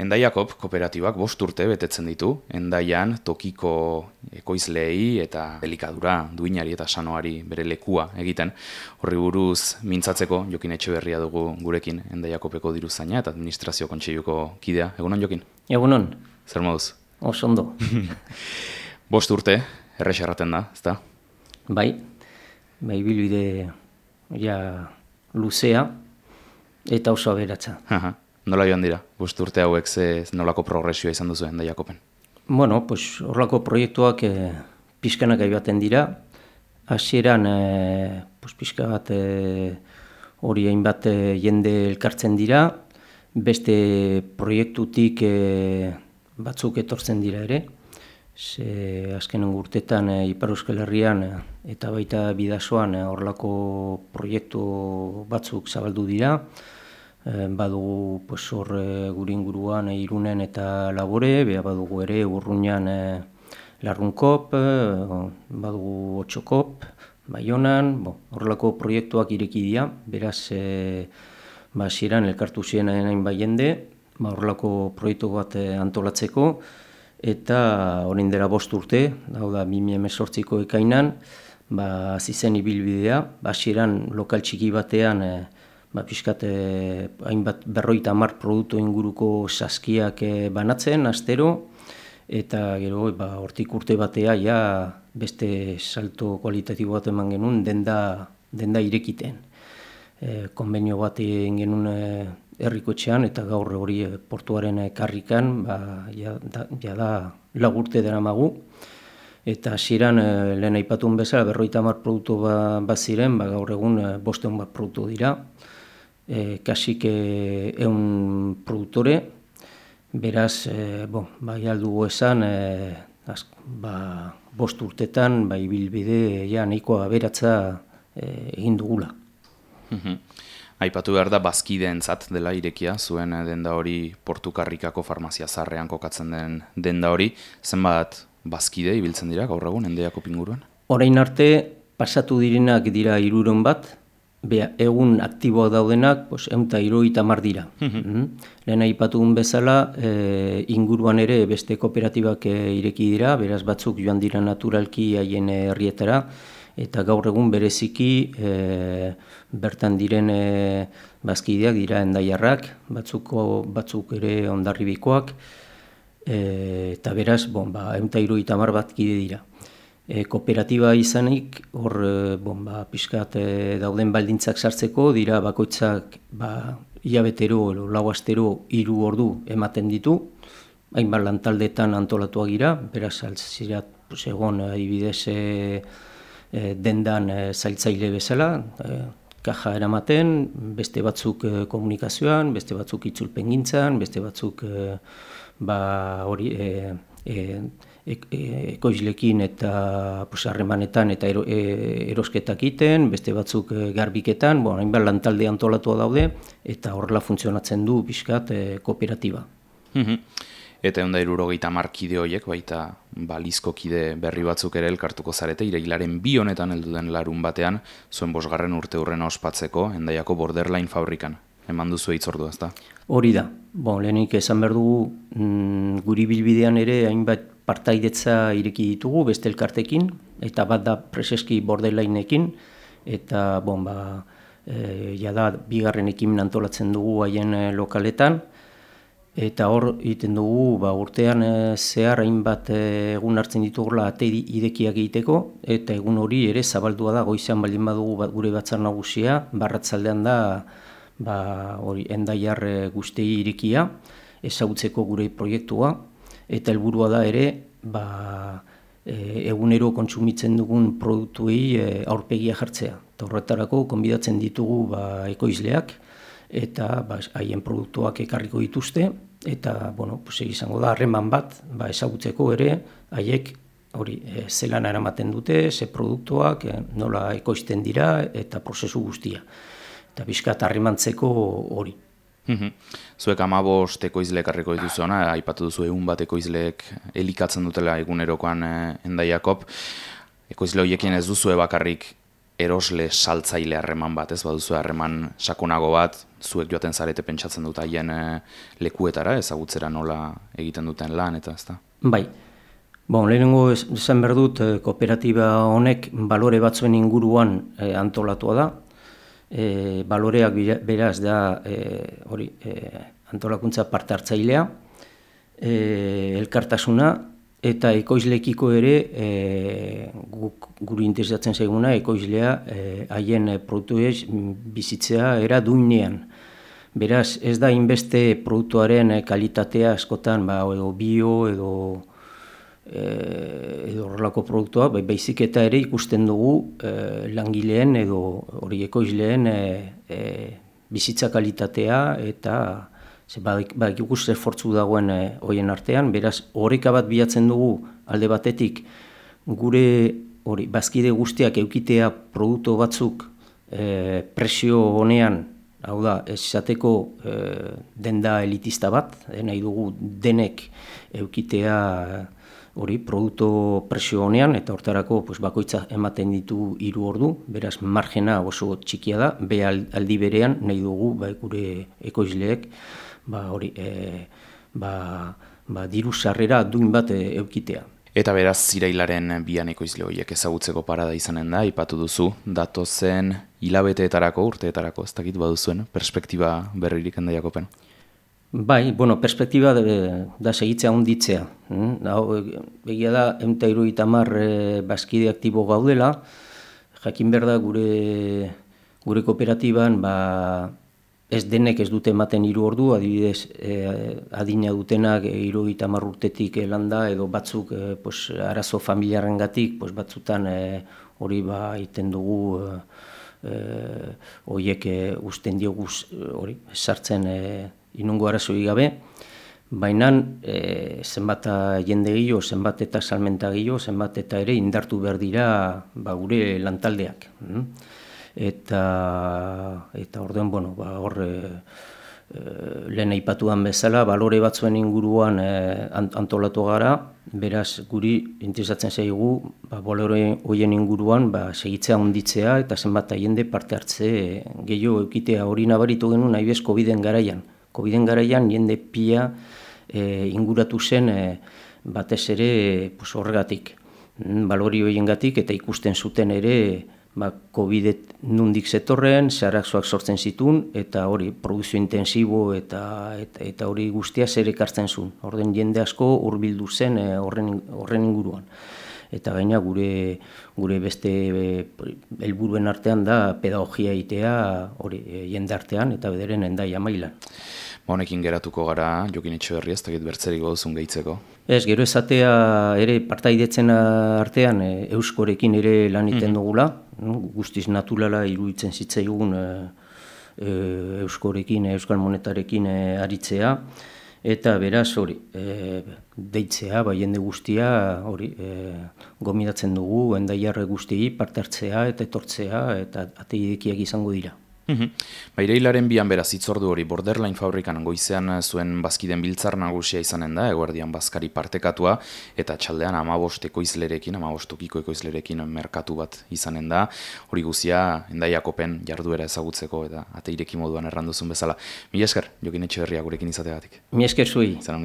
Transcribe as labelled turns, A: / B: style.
A: Endaiakop kooperatibak bost urte betetzen ditu, endaian tokiko ekoizleei eta delikadura duinari eta sanoari bere lekua egiten. Horri buruz mintzatzeko Jokin Etxeberria dugu gurekin endaiakopeko diru zaina eta administrazio kontseiluko kidea. Egunon Jokin?
B: Egunon.
A: Zer moduz?
B: Osondo.
A: bost urte, errex erraten da, ezta?
B: Bai, bai bilbide ja luzea eta oso aberatza.
A: Nola joan dira, bost urte hauek ze nolako progresioa izan duzu da Jakopen?
B: Bueno, pues horlako proiektuak e, pixkanak aibaten dira. Hasieran e, pues, pixka bat e, hori hainbat jende elkartzen dira. Beste proiektutik e, batzuk etortzen dira ere. Ze azken urtetan e, Ipar Euskal Herrian eta baita bidasoan horlako proiektu batzuk zabaldu dira. Eh, badugu pues, hor e, gure inguruan e, irunen eta labore, beha badugu ere urruñan e, larrunkop, badugu otxokop, baionan, bo, horrelako proiektuak ireki dira, beraz, e, ba, ziren elkartu ziren hain bai ba, horrelako proiektu bat antolatzeko, eta horin dela bost urte, hau da, 2018ko ekainan, ba, zizen ibilbidea, ba, ziren lokal txiki batean, e, ba, pixkat eh, hainbat berroita hamar produktu inguruko saskiak eh, banatzen, astero, eta gero ba, hortik urte batea ja beste salto kualitatibo bat eman genuen denda, denda irekiten. E, konbenio bat egin genuen herriko etxean eta gaur hori portuaren karrikan ba, ja, da, ja da lagurte dara magu. Eta hasieran lehen aipatun bezala berroita hamar produktu bat ba ziren, ba, gaur egun bosteun bat produktu dira e, kasik eun produktore, beraz, e, bon, bai aldugu esan, e, az, ba, bost urtetan, bai bilbide, ja, nahikoa beratza e, egin dugula.
A: Mhm. Aipatu behar da bazkideen zat dela irekia, zuen denda hori portukarrikako farmazia zarrean kokatzen den denda hori, zenbat bazkide ibiltzen dira gaur egun endeako pinguruan?
B: Orain arte, pasatu direnak dira iruron bat, Bea, egun aktiboak daudenak, pues, eunta iroita mar dira. Mm Lehen aipatu bezala, e, inguruan ere beste kooperatibak e, ireki dira, beraz batzuk joan dira naturalki haien herrietara, eta gaur egun bereziki e, bertan diren e, bazkideak dira endaiarrak, batzuko, batzuk ere ondarribikoak, e, eta beraz, bon, ba, eunta iroita mar bat dira e, kooperatiba izanik, hor e, bon, ba, pixkat e, dauden baldintzak sartzeko, dira bakoitzak ba, iabetero, lau astero, hiru ordu ematen ditu, hainbat lantaldetan antolatuak gira, beraz, altzirat, pues, egon, adibidez, e, e, dendan e, zailtzaile bezala, e, kaja eramaten, beste batzuk e, komunikazioan, beste batzuk itzulpen gintzan, beste batzuk e, ba, hori, e, e, E, ekoizlekin eta harremanetan eta ero, e, erosketak iten, beste batzuk e, garbiketan, bon, hainbat lantalde antolatua daude eta horrela funtzionatzen du pixkat e, kooperatiba.
A: Mhm. Eta egon da irurogeita markide horiek, baita balizko kide berri batzuk ere elkartuko zarete, ireilaren bi honetan heldu den larun batean, zuen bosgarren urte hurren ospatzeko, endaiako borderline fabrikan. Eman duzu eitzordu, ezta?
B: Hori da. Bon, lehenik esan behar dugu, mm, guri bilbidean ere hainbat partaidetza ireki ditugu beste elkartekin eta bat da preseski borderlineekin eta bon ba e, ja da bigarren ekimen antolatzen dugu haien e, lokaletan eta hor egiten dugu ba urtean e, zehar hainbat e, egun hartzen ditugula ate idekiak egiteko eta egun hori ere zabaldua da goizean baldin badugu bat gure batzar nagusia barratzaldean da ba hori endaiar e, guztei irekia ezagutzeko gure proiektua eta helburua da ere ba, e, egunero kontsumitzen dugun produktuei e, aurpegia jartzea. Eta horretarako konbidatzen ditugu ba, ekoizleak eta ba, haien produktuak ekarriko dituzte eta bueno, pues, izango da harreman bat ba, ezagutzeko ere haiek hori e, zelan eramaten dute, ze produktuak, e, nola ekoizten dira eta prozesu guztia. Eta bizkat harremantzeko hori.
A: Mhm. Zuek amabost ekoizleek harriko dituzuna, aipatu duzu egun bat ekoizleek elikatzen dutela egunerokoan e, endaiakop. Ekoizle horiekin ez duzu bakarrik erosle saltzaile harreman bat, ez baduzu harreman sakonago bat, zuek joaten zarete pentsatzen dut haien e, lekuetara, ezagutzera nola egiten duten lan, eta ez da?
B: Bai, Bon, lehenengo esan behar dut, eh, kooperatiba honek balore batzuen inguruan eh, antolatua da. E, baloreak beraz da hori antolakuntza parte hartzailea, e, elkartasuna, eta ekoizlekiko ere e, guk, guri interesatzen zaiguna ekoizlea haien e, produktuez bizitzea era duinean. Beraz, ez da inbeste produktuaren kalitatea askotan ba, edo bio edo edo horrelako produktua, bai, baizik eta ere ikusten dugu e, langileen edo hori ekoizleen e, bizitza kalitatea eta ze baik, baik ikuste fortzu dagoen e, hoien artean, beraz horreka bat bilatzen dugu alde batetik gure hori bazkide guztiak eukitea produktu batzuk e, presio honean hau da, ez izateko e, denda elitista bat, e, nahi dugu denek eukitea hori produktu presio honean eta hortarako pues, bakoitza ematen ditu hiru ordu, beraz margena oso txikia da, be aldi berean nahi dugu ba, gure ekoizleek ba, hori, e, ba, ba, diru sarrera duin bat e, eukitea.
A: Eta beraz zirailaren bian ekoizle horiek ezagutzeko parada izanen da, ipatu duzu, datozen hilabeteetarako, urteetarako, ez dakit baduzuen, perspektiba berririk pen?
B: Bai, bueno, perspektiba de, da segitzea onditzea. Mm? Da, begia da, emta iruita mar e, bazkide aktibo gaudela, jakin behar da gure, gure kooperatiban, ba, ez denek ez dute ematen hiru ordu, adibidez, e, adina dutenak iruita mar urtetik landa, edo batzuk e, pues, arazo familiaren gatik, pues, batzutan hori ba, iten dugu, e, oiek e, usten dioguz hori, sartzen e, inungo arazoi gabe, baina e, zenbat jende gehiago, zenbat eta salmenta gehiago, zenbat eta ere indartu behar dira ba, gure lantaldeak. Mm? Eta, eta orden, bueno, ba, hor, e, lehen aipatuan bezala, balore batzuen inguruan e, antolatu gara, beraz guri interesatzen zaigu, ba, balore horien inguruan ba, segitzea onditzea eta zenbat jende parte hartze gehiago eukitea hori nabaritu genuen nahi bezko biden garaian. COVID-en garaian jende pia e, inguratu zen e, batez ere pues, horregatik, mm, balori horien gatik, eta ikusten zuten ere ba, COVID nundik zetorren, zeharakzoak sortzen zitun, eta hori produzio intensibo eta, eta, eta hori guztia zer ekartzen zuen. Orden jende asko hurbildu zen e, horren, horren inguruan. Eta gaina gure gure beste helburuen artean da pedagogia itea hori jende artean eta bederen endaia mailan.
A: Honekin geratuko gara, jokin etxe berri ez, dakit bertzerik goduzun gehitzeko.
B: Ez, gero esatea ere partaidetzen artean e, euskorekin ere lan iten mhm. dugula, guztiz naturala iruditzen zitzaigun e, e, euskorekin, euskal monetarekin e, aritzea, eta beraz hori, e, deitzea, bai jende guztia, hori, e, gomidatzen dugu, endaiarre guzti parte hartzea eta etortzea, eta ateidekiak izango dira.
A: Mhm. Ba, ireilaren bian beraz itzordu hori borderline fabrikan goizean zuen bazkiden biltzar nagusia izanen da, eguerdian bazkari partekatua, eta txaldean amabosteko izlerekin, amabostokiko ekoizlerekin merkatu bat izanen da, hori guzia endaiakopen jarduera ezagutzeko eta ateireki moduan erranduzun bezala. Mi esker, jokin etxe berria gurekin izateagatik.
B: Mi esker zui.
A: Zer